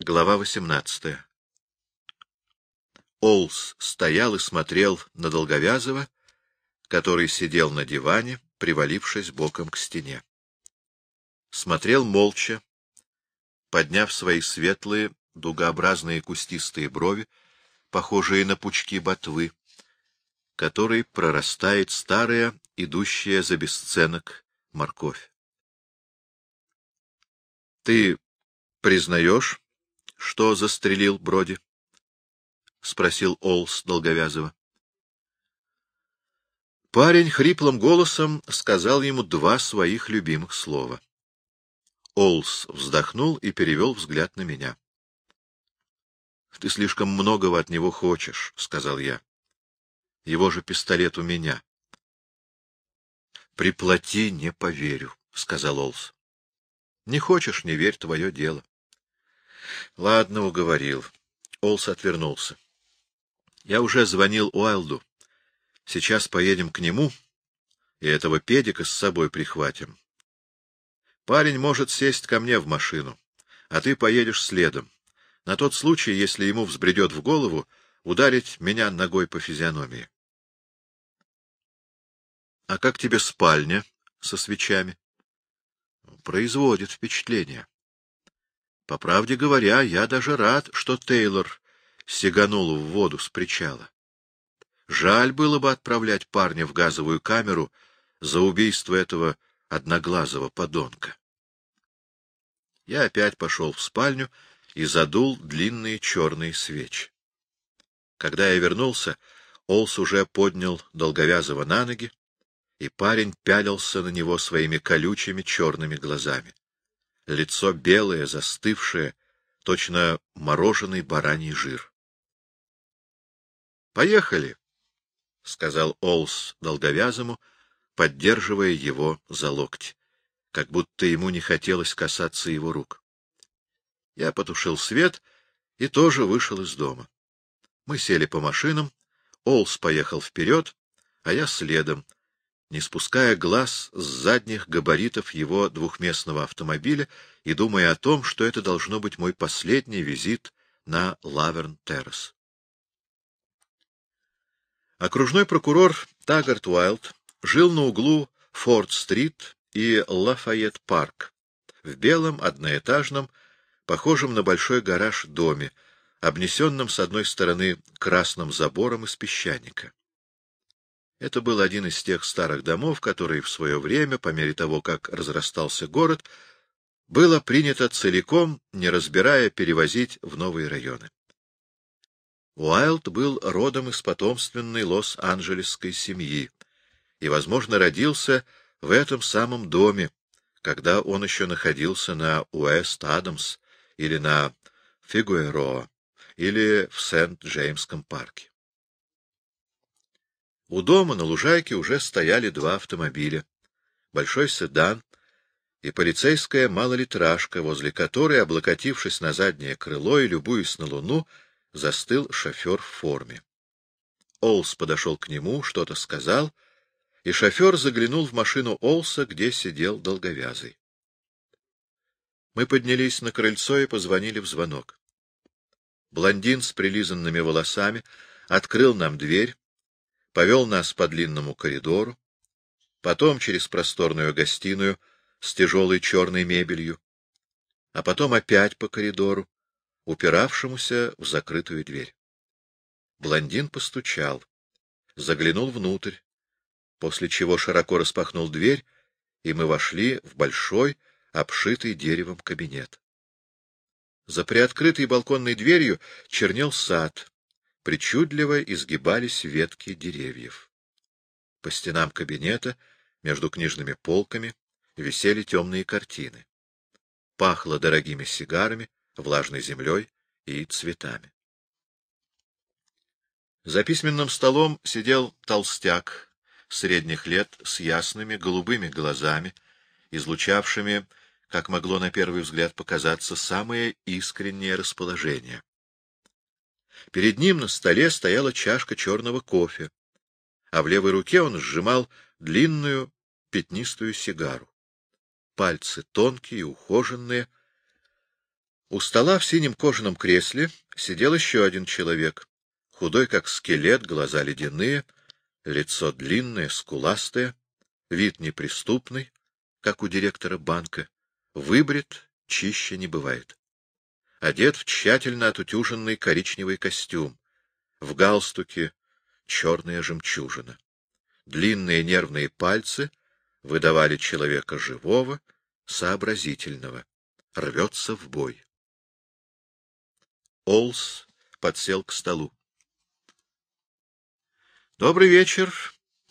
Глава 18 Олс стоял и смотрел на Долговязова, который сидел на диване, привалившись боком к стене. Смотрел молча, подняв свои светлые, дугообразные кустистые брови, похожие на пучки ботвы, которой прорастает старая, идущая за бесценок, морковь. — Ты признаешь, что застрелил Броди? — спросил Олс Долговязова. Парень хриплым голосом сказал ему два своих любимых слова. Олс вздохнул и перевел взгляд на меня. — Ты слишком многого от него хочешь, — сказал я. — Его же пистолет у меня. — Приплати, не поверю, — сказал Олс. — Не хочешь, не верь, твое дело. — Ладно, уговорил. Олс отвернулся. Я уже звонил Уайлду. Сейчас поедем к нему, и этого педика с собой прихватим. Парень может сесть ко мне в машину, а ты поедешь следом на тот случай, если ему взбредет в голову ударить меня ногой по физиономии. — А как тебе спальня со свечами? — Производит впечатление. По правде говоря, я даже рад, что Тейлор сиганул в воду с причала. Жаль было бы отправлять парня в газовую камеру за убийство этого одноглазого подонка. Я опять пошел в спальню и задул длинные черные свечи. Когда я вернулся, Олс уже поднял Долговязого на ноги, и парень пялился на него своими колючими черными глазами. Лицо белое, застывшее, точно мороженый бараний жир. — Поехали, — сказал Олс Долговязому, поддерживая его за локти, как будто ему не хотелось касаться его рук. Я потушил свет и тоже вышел из дома. Мы сели по машинам, Олс поехал вперед, а я следом, не спуская глаз с задних габаритов его двухместного автомобиля и думая о том, что это должно быть мой последний визит на Лаверн-Террас. Окружной прокурор Таггарт Уайлд жил на углу Форд-стрит и Лафайет-парк в белом одноэтажном похожем на большой гараж доме, обнесенном с одной стороны красным забором из песчаника. Это был один из тех старых домов, которые в свое время, по мере того, как разрастался город, было принято целиком, не разбирая, перевозить в новые районы. Уайлд был родом из потомственной лос-анджелесской семьи и, возможно, родился в этом самом доме, когда он еще находился на Уэст-Адамс, или на Фигуэроа, или в Сент-Джеймском парке. У дома на лужайке уже стояли два автомобиля, большой седан и полицейская малолитражка, возле которой, облокотившись на заднее крыло и любуясь на луну, застыл шофер в форме. Олс подошел к нему, что-то сказал, и шофер заглянул в машину Олса, где сидел долговязый. Мы поднялись на крыльцо и позвонили в звонок. Блондин с прилизанными волосами открыл нам дверь, повел нас по длинному коридору, потом через просторную гостиную с тяжелой черной мебелью, а потом опять по коридору, упиравшемуся в закрытую дверь. Блондин постучал, заглянул внутрь, после чего широко распахнул дверь, и мы вошли в большой, обшитый деревом кабинет. За приоткрытой балконной дверью чернел сад, причудливо изгибались ветки деревьев. По стенам кабинета, между книжными полками, висели темные картины. Пахло дорогими сигарами, влажной землей и цветами. За письменным столом сидел толстяк средних лет с ясными голубыми глазами, излучавшими как могло на первый взгляд показаться, самое искреннее расположение. Перед ним на столе стояла чашка черного кофе, а в левой руке он сжимал длинную пятнистую сигару. Пальцы тонкие, ухоженные. У стола в синем кожаном кресле сидел еще один человек, худой как скелет, глаза ледяные, лицо длинное, скуластое, вид неприступный, как у директора банка, выбрит, чище не бывает. Одет в тщательно отутюженный коричневый костюм, в галстуке черная жемчужина. Длинные нервные пальцы выдавали человека живого, сообразительного, рвется в бой. Олс подсел к столу. — Добрый вечер,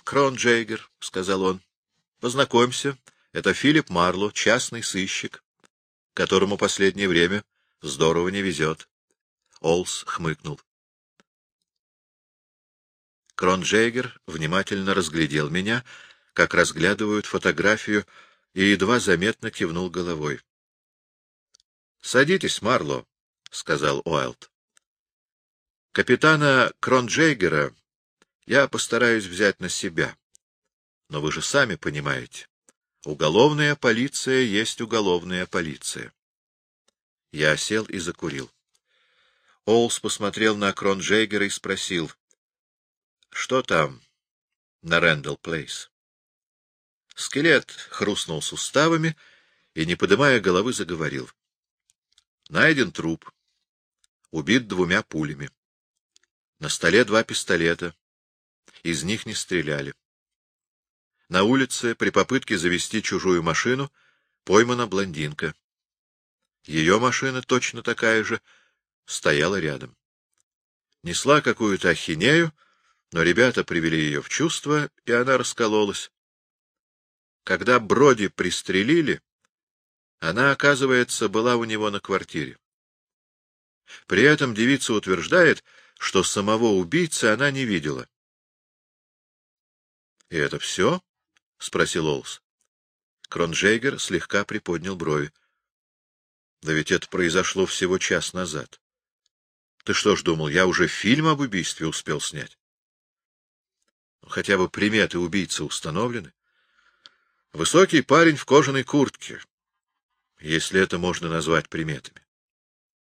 Крон Джейгер, — сказал он. — Познакомься, это Филипп Марло, частный сыщик, которому последнее время здорово не везет. Олс хмыкнул. Кронджейгер внимательно разглядел меня, как разглядывают фотографию, и едва заметно кивнул головой. — Садитесь, Марло, — сказал Уайлд. — Капитана Кронджейгера я постараюсь взять на себя. Но вы же сами понимаете, уголовная полиция есть уголовная полиция. Я сел и закурил. Олс посмотрел на Кронджейгера и спросил, — Что там на Рэндалл Плейс? Скелет хрустнул суставами и, не поднимая головы, заговорил. Найден труп. Убит двумя пулями. На столе два пистолета. Из них не стреляли. На улице при попытке завести чужую машину поймана блондинка. Ее машина, точно такая же, стояла рядом. Несла какую-то ахинею, но ребята привели ее в чувство, и она раскололась. Когда Броди пристрелили, она, оказывается, была у него на квартире. При этом девица утверждает, что самого убийцы она не видела. — И это все? — спросил Олс. Кронжейгер слегка приподнял брови. — Да ведь это произошло всего час назад. Ты что ж думал, я уже фильм об убийстве успел снять? Ну, хотя бы приметы убийцы установлены. Высокий парень в кожаной куртке, если это можно назвать приметами.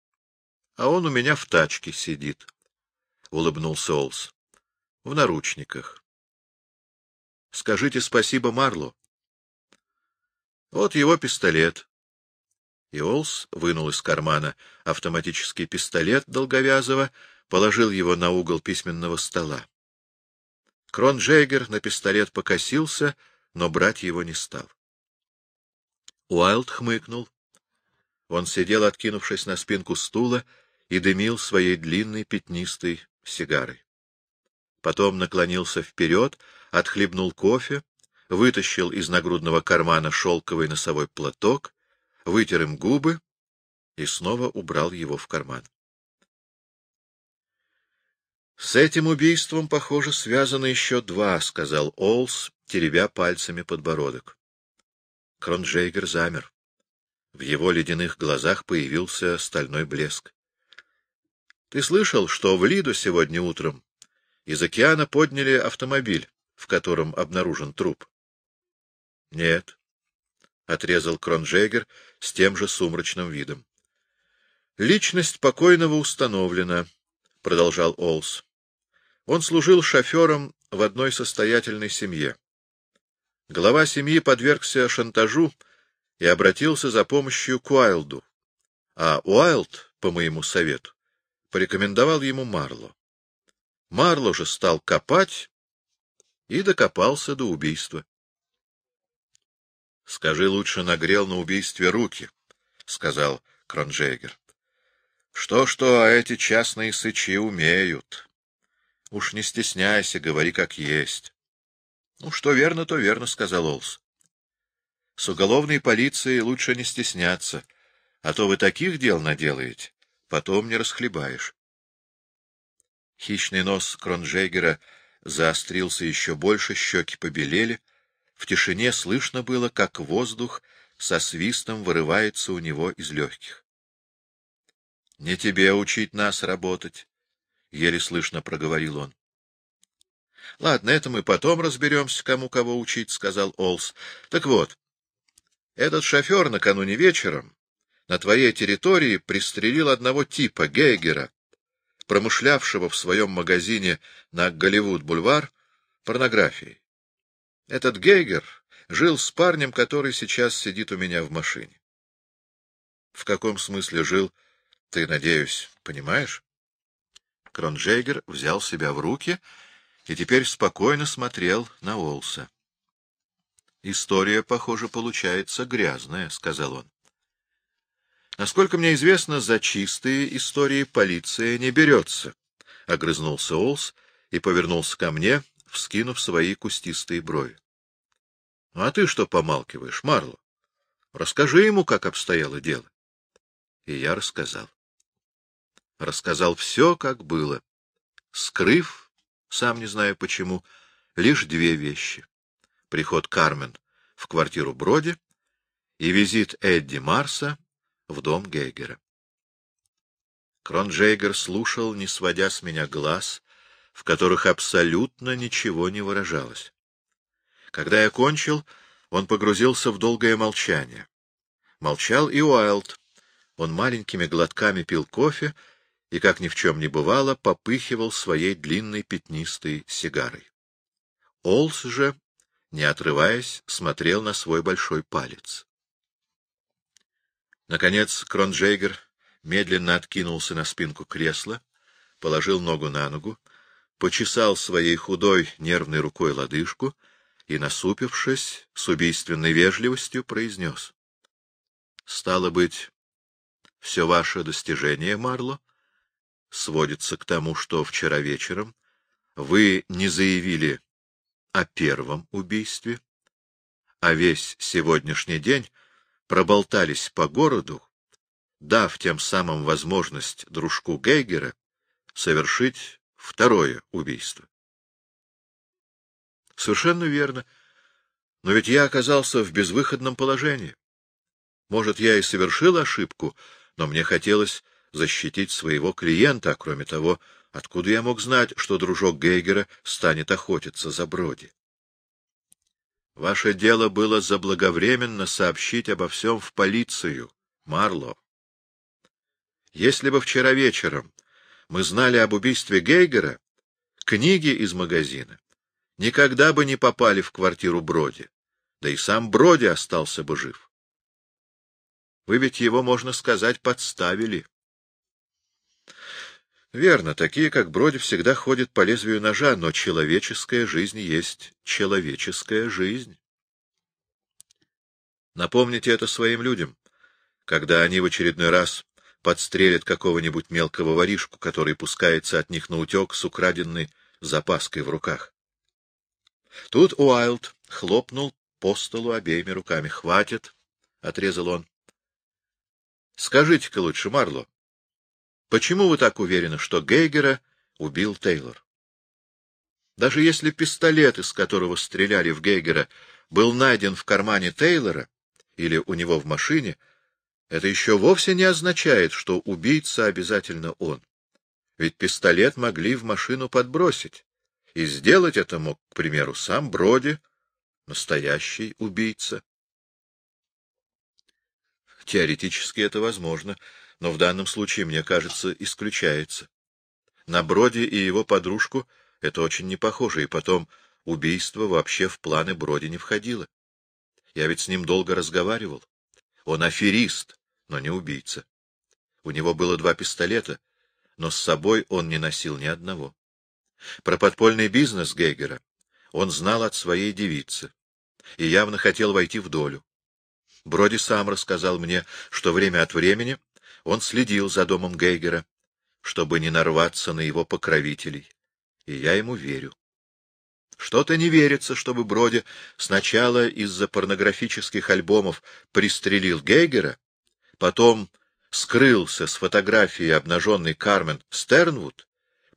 — А он у меня в тачке сидит, — улыбнулся Олс. — В наручниках. — Скажите спасибо Марло. Вот его пистолет. И Олс вынул из кармана автоматический пистолет Долговязова, положил его на угол письменного стола. Кронджейгер на пистолет покосился, но брать его не стал. Уайлд хмыкнул. Он сидел, откинувшись на спинку стула, и дымил своей длинной пятнистой сигарой. Потом наклонился вперед, отхлебнул кофе, вытащил из нагрудного кармана шелковый носовой платок, вытер им губы и снова убрал его в карман. — С этим убийством, похоже, связано еще два, — сказал Олс, теребя пальцами подбородок. Кронджейгер замер. В его ледяных глазах появился стальной блеск. Ты слышал, что в Лиду сегодня утром из океана подняли автомобиль, в котором обнаружен труп? — Нет, — отрезал Кронжегер с тем же сумрачным видом. — Личность покойного установлена, — продолжал Олс. Он служил шофером в одной состоятельной семье. Глава семьи подвергся шантажу и обратился за помощью к Уайлду, а Уайлд, по моему совету, порекомендовал ему Марло. Марло же стал копать и докопался до убийства. — Скажи, лучше нагрел на убийстве руки, — сказал Кронжейгер. Что — Что-что, а эти частные сычи умеют. Уж не стесняйся, говори как есть. — Ну, что верно, то верно, — сказал Олс. — С уголовной полицией лучше не стесняться, а то вы таких дел наделаете, потом не расхлебаешь. Хищный нос Кронжейгера заострился еще больше, щеки побелели. В тишине слышно было, как воздух со свистом вырывается у него из легких. — Не тебе учить нас работать, — еле слышно проговорил он. — Ладно, это мы потом разберемся, кому кого учить, — сказал Олс. — Так вот, этот шофер накануне вечером на твоей территории пристрелил одного типа, Гейгера, промышлявшего в своем магазине на Голливуд-бульвар порнографией. Этот Гейгер жил с парнем, который сейчас сидит у меня в машине. В каком смысле жил, ты, надеюсь, понимаешь? Кронджейгер взял себя в руки и теперь спокойно смотрел на Олса. «История, похоже, получается грязная», — сказал он. «Насколько мне известно, за чистые истории полиция не берется», — огрызнулся Олс и повернулся ко мне, вскинув свои кустистые брови. — А ты что помалкиваешь, Марло? Расскажи ему, как обстояло дело. И я рассказал. Рассказал все, как было, скрыв, сам не знаю почему, лишь две вещи. Приход Кармен в квартиру Броди и визит Эдди Марса в дом Гейгера. Кронджейгер слушал, не сводя с меня глаз, в которых абсолютно ничего не выражалось. Когда я кончил, он погрузился в долгое молчание. Молчал и Уайлд. Он маленькими глотками пил кофе и, как ни в чем не бывало, попыхивал своей длинной пятнистой сигарой. Олс же, не отрываясь, смотрел на свой большой палец. Наконец Кронджейгер медленно откинулся на спинку кресла, положил ногу на ногу, почесал своей худой нервной рукой лодыжку и, насупившись, с убийственной вежливостью произнес. — Стало быть, все ваше достижение, Марло, сводится к тому, что вчера вечером вы не заявили о первом убийстве, а весь сегодняшний день проболтались по городу, дав тем самым возможность дружку Гейгера совершить второе убийство. Совершенно верно. Но ведь я оказался в безвыходном положении. Может, я и совершил ошибку, но мне хотелось защитить своего клиента, а кроме того, откуда я мог знать, что дружок Гейгера станет охотиться за Броди? Ваше дело было заблаговременно сообщить обо всем в полицию, Марло. Если бы вчера вечером мы знали об убийстве Гейгера, книги из магазина никогда бы не попали в квартиру Броди, да и сам Броди остался бы жив. Вы ведь его, можно сказать, подставили. Верно, такие, как Броди, всегда ходят по лезвию ножа, но человеческая жизнь есть человеческая жизнь. Напомните это своим людям, когда они в очередной раз подстрелят какого-нибудь мелкого воришку, который пускается от них на утек с украденной запаской в руках. Тут Уайлд хлопнул по столу обеими руками. — Хватит, — отрезал он. — Скажите-ка лучше, Марло, почему вы так уверены, что Гейгера убил Тейлор? Даже если пистолет, из которого стреляли в Гейгера, был найден в кармане Тейлора или у него в машине, — это еще вовсе не означает, что убийца обязательно он. Ведь пистолет могли в машину подбросить. И сделать это мог, к примеру, сам Броди, настоящий убийца. Теоретически это возможно, но в данном случае, мне кажется, исключается. На Броди и его подружку это очень не похоже, и потом убийство вообще в планы Броди не входило. Я ведь с ним долго разговаривал. Он аферист, но не убийца. У него было два пистолета, но с собой он не носил ни одного. Про подпольный бизнес Гейгера он знал от своей девицы и явно хотел войти в долю. Броди сам рассказал мне, что время от времени он следил за домом Гейгера, чтобы не нарваться на его покровителей, и я ему верю. Что-то не верится, чтобы Броди сначала из-за порнографических альбомов пристрелил Гейгера, потом скрылся с фотографией обнаженной Кармен Стернвуд,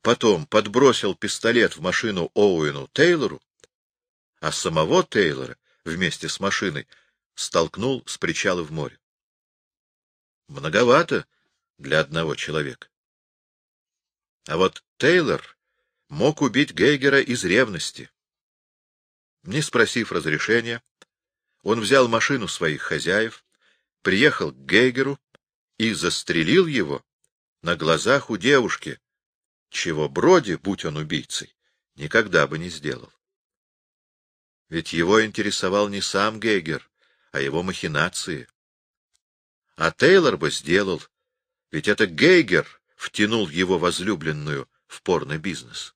потом подбросил пистолет в машину Оуэну Тейлору, а самого Тейлора вместе с машиной столкнул с причала в море. Многовато для одного человека. А вот Тейлор мог убить Гейгера из ревности. Не спросив разрешения, он взял машину своих хозяев, приехал к Гейгеру и застрелил его на глазах у девушки, чего Броди, будь он убийцей, никогда бы не сделал. Ведь его интересовал не сам Гейгер, а его махинации. А Тейлор бы сделал, ведь это Гейгер втянул его возлюбленную в порно-бизнес.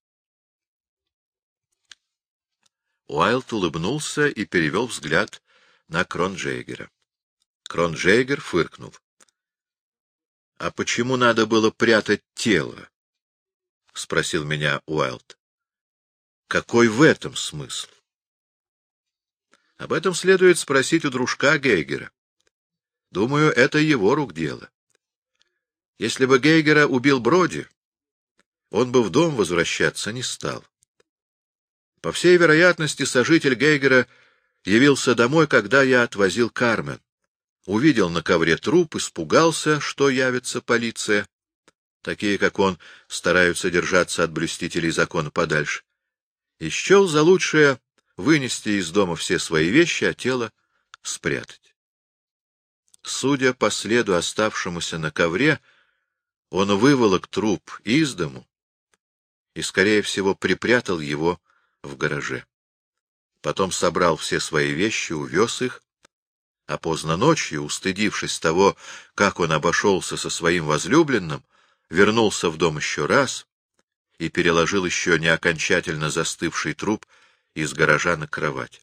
Уайлд улыбнулся и перевел взгляд на Кронджейгера. Кронджейгер фыркнул. — А почему надо было прятать тело? — спросил меня Уайлд. — Какой в этом смысл? Об этом следует спросить у дружка Гейгера. Думаю, это его рук дело. Если бы Гейгера убил Броди, он бы в дом возвращаться не стал. По всей вероятности, сожитель Гейгера явился домой, когда я отвозил Кармен. Увидел на ковре труп, испугался, что явится полиция. Такие, как он, стараются держаться от блюстителей закона подальше. И счел за лучшее вынести из дома все свои вещи, а тело спрятать. Судя по следу, оставшемуся на ковре, он выволок труп из дому и, скорее всего, припрятал его в гараже. Потом собрал все свои вещи, увез их, а поздно ночью, устыдившись того, как он обошелся со своим возлюбленным, вернулся в дом еще раз и переложил еще не окончательно застывший труп из гаража на кровать.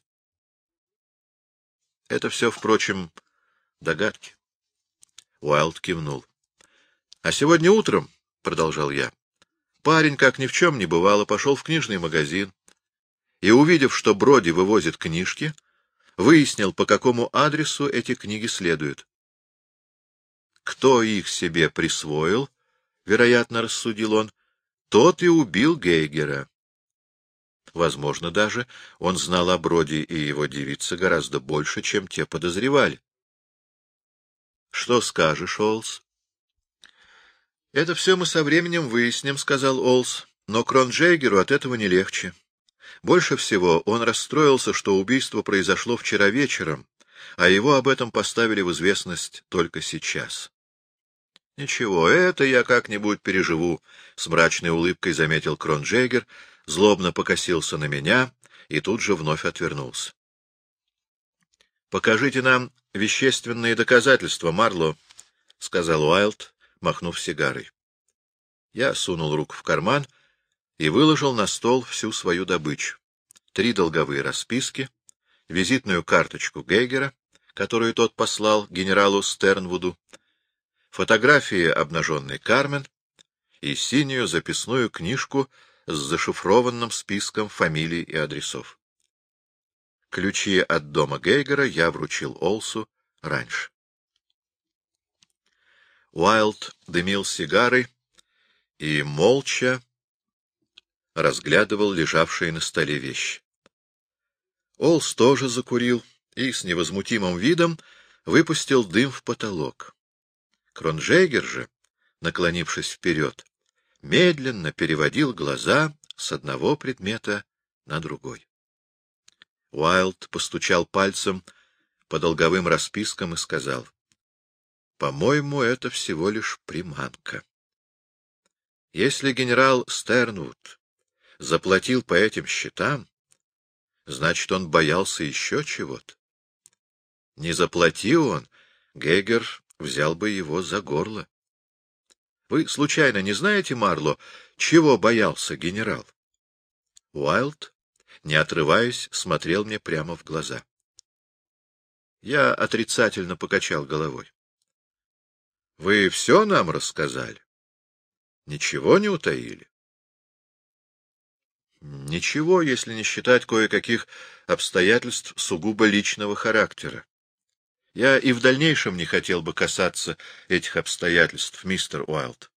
Это все, впрочем, догадки. Уайлд кивнул. — А сегодня утром, — продолжал я, — парень, как ни в чем не бывало, пошел в книжный магазин, и, увидев, что Броди вывозит книжки, выяснил, по какому адресу эти книги следуют. Кто их себе присвоил, вероятно, рассудил он, тот и убил Гейгера. Возможно, даже он знал о Броди и его девице гораздо больше, чем те подозревали. — Что скажешь, Олс? — Это все мы со временем выясним, — сказал Олс, — но Кронджейгеру от этого не легче. Больше всего он расстроился, что убийство произошло вчера вечером, а его об этом поставили в известность только сейчас. — Ничего, это я как-нибудь переживу, — с мрачной улыбкой заметил Кронджейгер, злобно покосился на меня и тут же вновь отвернулся. — Покажите нам вещественные доказательства, Марло, — сказал Уайлд, махнув сигарой. Я сунул руку в карман — и выложил на стол всю свою добычу. Три долговые расписки, визитную карточку Гейгера, которую тот послал генералу Стернвуду, фотографии обнаженной Кармен и синюю записную книжку с зашифрованным списком фамилий и адресов. Ключи от дома Гейгера я вручил Олсу раньше. Уайлд дымил сигарой и молча разглядывал лежавшие на столе вещи. Олс тоже закурил и с невозмутимым видом выпустил дым в потолок. Кронжейгер же, наклонившись вперед, медленно переводил глаза с одного предмета на другой. Уайлд постучал пальцем по долговым распискам и сказал, — По-моему, это всего лишь приманка. Если генерал Стернвуд заплатил по этим счетам, значит, он боялся еще чего-то. Не заплатил он, Гегер взял бы его за горло. Вы, случайно, не знаете, Марло, чего боялся генерал? Уайлд, не отрываясь, смотрел мне прямо в глаза. Я отрицательно покачал головой. — Вы все нам рассказали? Ничего не утаили? Ничего, если не считать кое-каких обстоятельств сугубо личного характера. Я и в дальнейшем не хотел бы касаться этих обстоятельств, мистер Уайлд.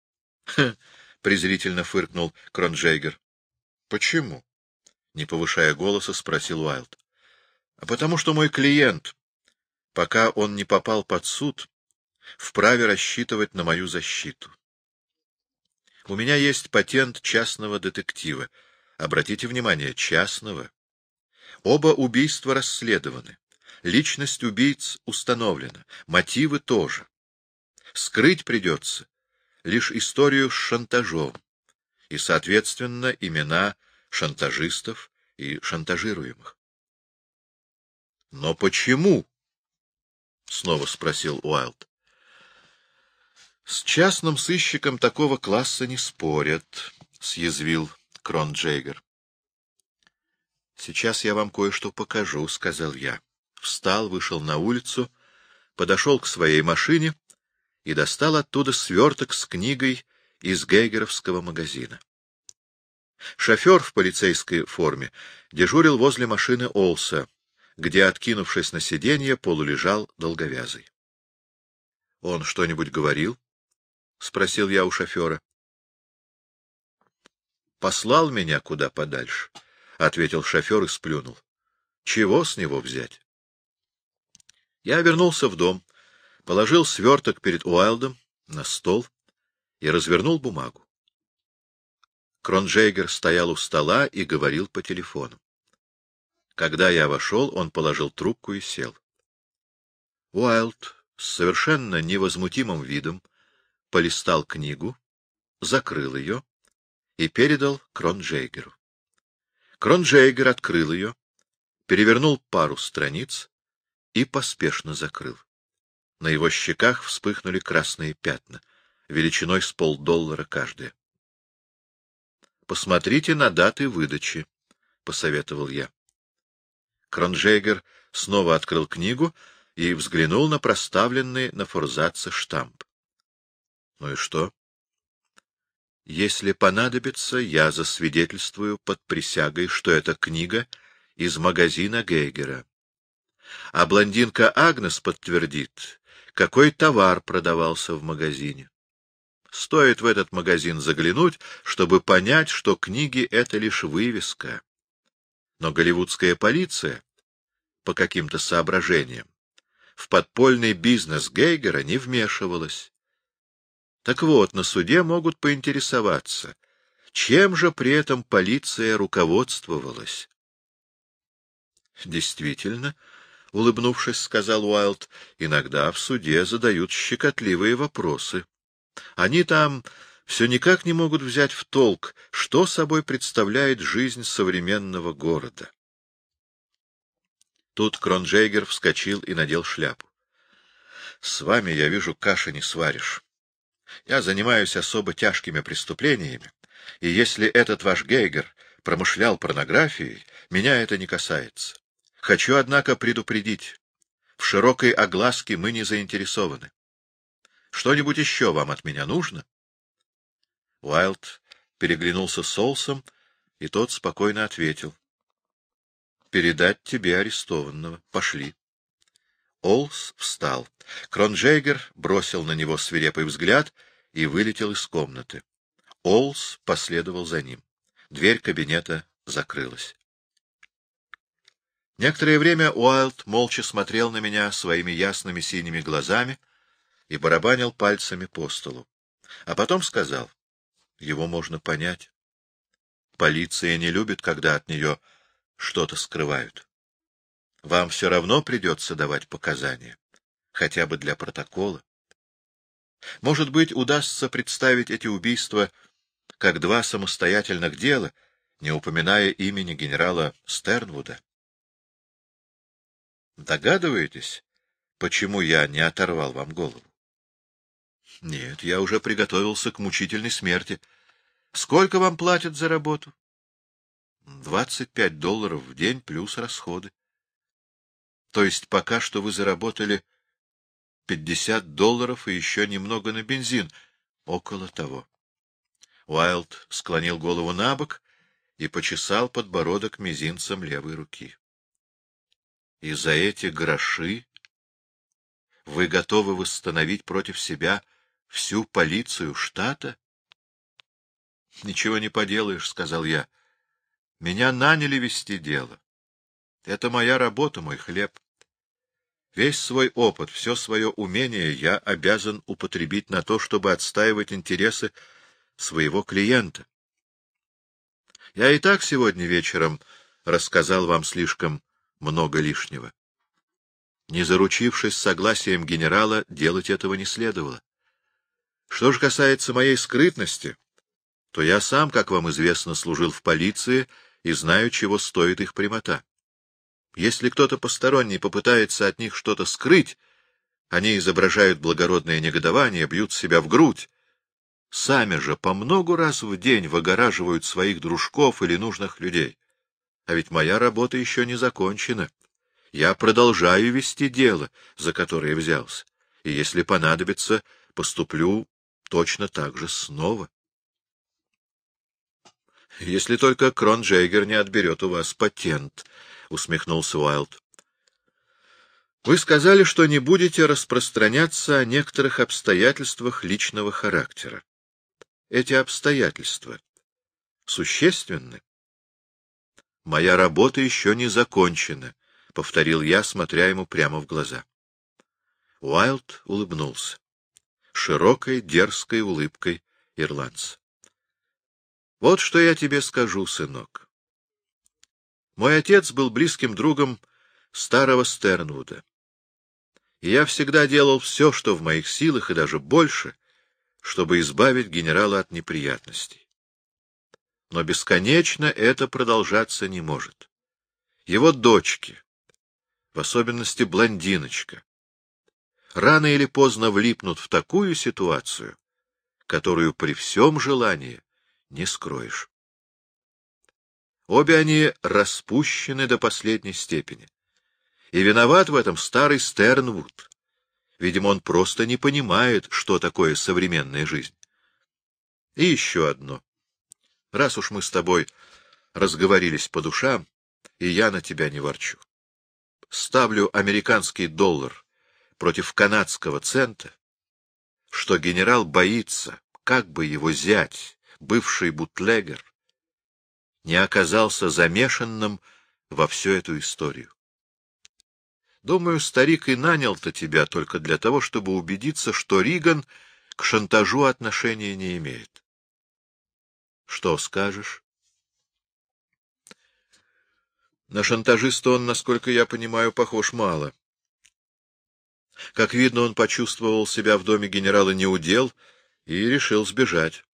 — презрительно фыркнул Кронджейгер. — Почему? — не повышая голоса, спросил Уайлд. — А потому что мой клиент, пока он не попал под суд, вправе рассчитывать на мою защиту. У меня есть патент частного детектива — Обратите внимание, частного. Оба убийства расследованы. Личность убийц установлена, мотивы тоже. Скрыть придется лишь историю с шантажом и, соответственно, имена шантажистов и шантажируемых. — Но почему? — снова спросил Уайлд. — С частным сыщиком такого класса не спорят, — съязвил Кронджейгер. — Сейчас я вам кое-что покажу, — сказал я. Встал, вышел на улицу, подошел к своей машине и достал оттуда сверток с книгой из гейгеровского магазина. Шофер в полицейской форме дежурил возле машины Олса, где, откинувшись на сиденье, полулежал долговязый. — Он что-нибудь говорил? — спросил я у шофера. — Послал меня куда подальше, — ответил шофер и сплюнул. — Чего с него взять? Я вернулся в дом, положил сверток перед Уайлдом на стол и развернул бумагу. Кронджейгер стоял у стола и говорил по телефону. Когда я вошел, он положил трубку и сел. Уайлд с совершенно невозмутимым видом полистал книгу, закрыл ее и передал Кронджейгеру. Кронджейгер открыл ее, перевернул пару страниц и поспешно закрыл. На его щеках вспыхнули красные пятна, величиной с полдоллара каждая. — Посмотрите на даты выдачи, — посоветовал я. Кронжейгер снова открыл книгу и взглянул на проставленный на форзаце штамп. — Ну и что? — Если понадобится, я засвидетельствую под присягой, что эта книга из магазина Гейгера. А блондинка Агнес подтвердит, какой товар продавался в магазине. Стоит в этот магазин заглянуть, чтобы понять, что книги — это лишь вывеска. Но голливудская полиция, по каким-то соображениям, в подпольный бизнес Гейгера не вмешивалась. Так вот, на суде могут поинтересоваться, чем же при этом полиция руководствовалась. Действительно, — улыбнувшись, сказал Уайлд, — иногда в суде задают щекотливые вопросы. Они там все никак не могут взять в толк, что собой представляет жизнь современного города. Тут Кронжейгер вскочил и надел шляпу. — С вами, я вижу, каши не сваришь. Я занимаюсь особо тяжкими преступлениями, и если этот ваш Гейгер промышлял порнографией, меня это не касается. Хочу, однако, предупредить. В широкой огласке мы не заинтересованы. Что-нибудь еще вам от меня нужно? Уайлд переглянулся с Олсом, и тот спокойно ответил. — Передать тебе арестованного. Пошли. Олс встал. Кронджейгер бросил на него свирепый взгляд и вылетел из комнаты. Олс последовал за ним. Дверь кабинета закрылась. Некоторое время Уайлд молча смотрел на меня своими ясными синими глазами и барабанил пальцами по столу. А потом сказал, его можно понять. Полиция не любит, когда от нее что-то скрывают. Вам все равно придется давать показания, хотя бы для протокола. Может быть, удастся представить эти убийства как два самостоятельных дела, не упоминая имени генерала Стернвуда. Догадываетесь, почему я не оторвал вам голову? Нет, я уже приготовился к мучительной смерти. Сколько вам платят за работу? Двадцать пять долларов в день плюс расходы. То есть пока что вы заработали пятьдесят долларов и еще немного на бензин. Около того. Уайлд склонил голову на бок и почесал подбородок мизинцем левой руки. И за эти гроши вы готовы восстановить против себя всю полицию штата? — Ничего не поделаешь, — сказал я. — Меня наняли вести дело. Это моя работа, мой хлеб. Весь свой опыт, все свое умение я обязан употребить на то, чтобы отстаивать интересы своего клиента. Я и так сегодня вечером рассказал вам слишком много лишнего. Не заручившись согласием генерала, делать этого не следовало. Что же касается моей скрытности, то я сам, как вам известно, служил в полиции и знаю, чего стоит их прямота. Если кто-то посторонний попытается от них что-то скрыть, они изображают благородное негодование, бьют себя в грудь. Сами же по много раз в день выгораживают своих дружков или нужных людей. А ведь моя работа еще не закончена. Я продолжаю вести дело, за которое взялся, и, если понадобится, поступлю точно так же снова. — Если только Крон Джейгер не отберет у вас патент, — усмехнулся Уайлд. — Вы сказали, что не будете распространяться о некоторых обстоятельствах личного характера. Эти обстоятельства существенны? — Моя работа еще не закончена, — повторил я, смотря ему прямо в глаза. Уайлд улыбнулся. Широкой, дерзкой улыбкой ирландца. — Вот что я тебе скажу, сынок. Мой отец был близким другом старого Стернвуда. И я всегда делал все, что в моих силах, и даже больше, чтобы избавить генерала от неприятностей но бесконечно это продолжаться не может. Его дочки, в особенности блондиночка, рано или поздно влипнут в такую ситуацию, которую при всем желании не скроешь. Обе они распущены до последней степени. И виноват в этом старый Стернвуд. Видимо, он просто не понимает, что такое современная жизнь. И еще одно. Раз уж мы с тобой разговорились по душам, и я на тебя не ворчу. Ставлю американский доллар против канадского цента, что генерал боится, как бы его зять, бывший бутлегер, не оказался замешанным во всю эту историю. Думаю, старик и нанял-то тебя только для того, чтобы убедиться, что Риган к шантажу отношения не имеет. Что скажешь? На шантажиста он, насколько я понимаю, похож мало. Как видно, он почувствовал себя в доме генерала неудел и решил сбежать.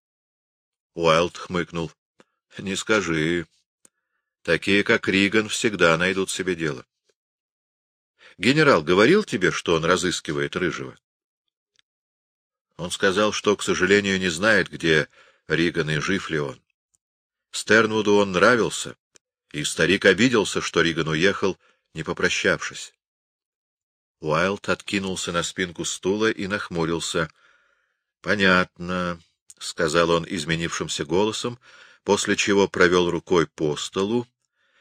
Уайлд хмыкнул. — Не скажи. Такие, как Риган, всегда найдут себе дело. — Генерал говорил тебе, что он разыскивает Рыжего? Он сказал, что, к сожалению, не знает, где Риган и жив ли он. Стернвуду он нравился, и старик обиделся, что Риган уехал, не попрощавшись. Уайлд откинулся на спинку стула и нахмурился. — Понятно, — сказал он изменившимся голосом, после чего провел рукой по столу,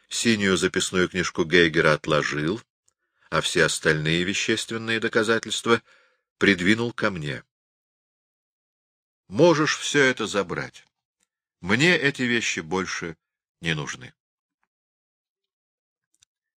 синюю записную книжку Гейгера отложил, а все остальные вещественные доказательства придвинул ко мне. Можешь все это забрать. Мне эти вещи больше не нужны.